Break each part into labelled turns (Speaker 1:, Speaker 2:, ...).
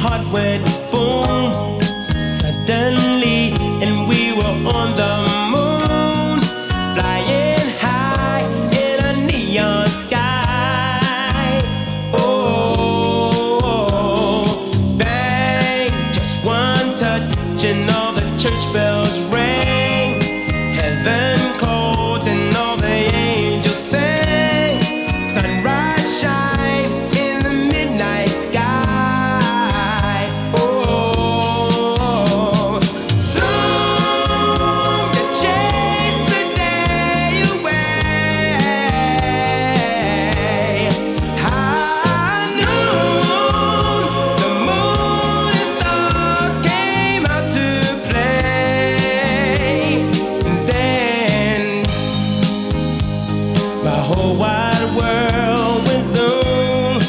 Speaker 1: heart went boom suddenly, and we were on the moon, flying high in a neon sky. Oh, oh, oh, oh. bang! Just one touch, and all. My whole wide world went zoom.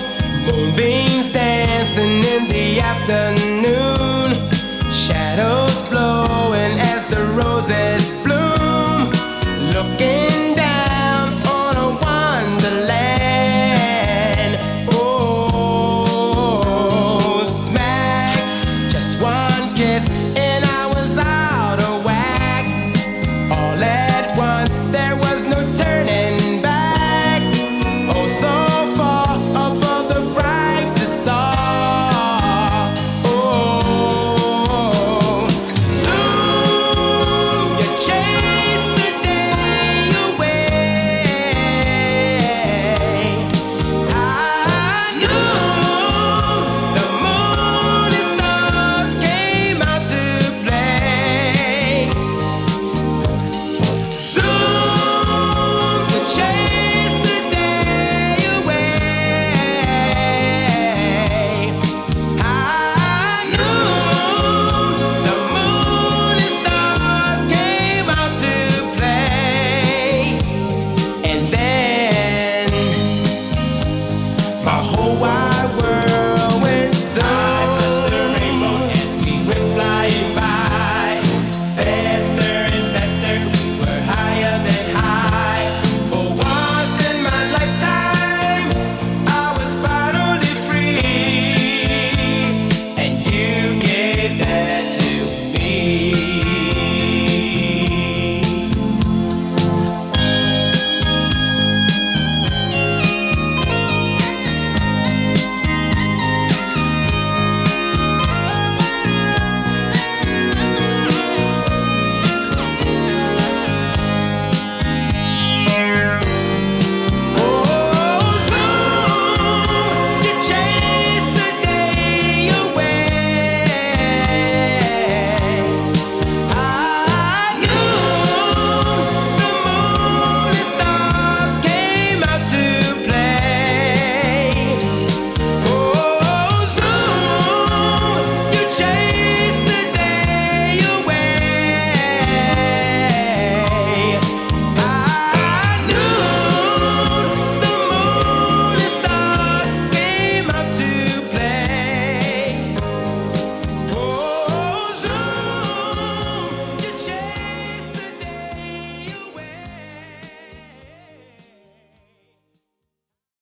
Speaker 1: Moonbeams dancing in the afternoon. Shadows blowing as the roses bloom. Looking down on a wonderland. Oh, smack. Just one kiss and I was out.